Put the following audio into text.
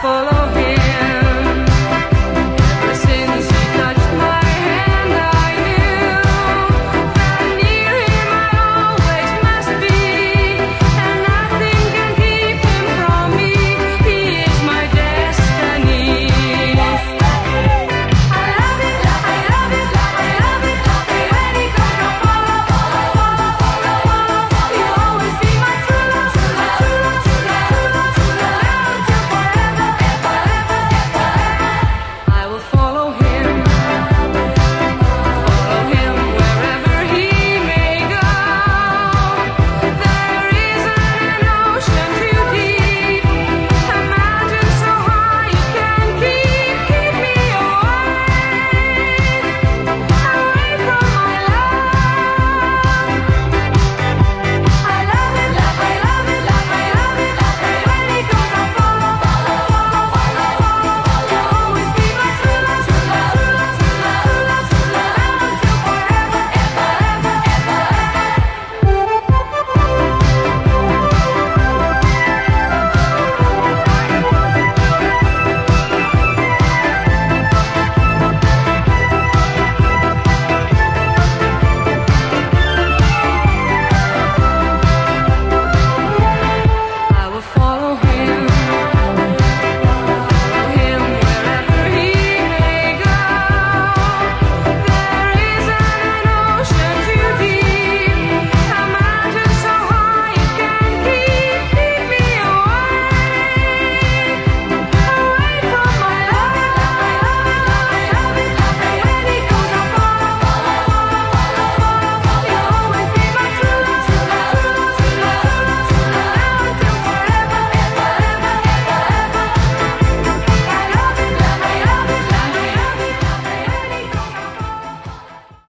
follow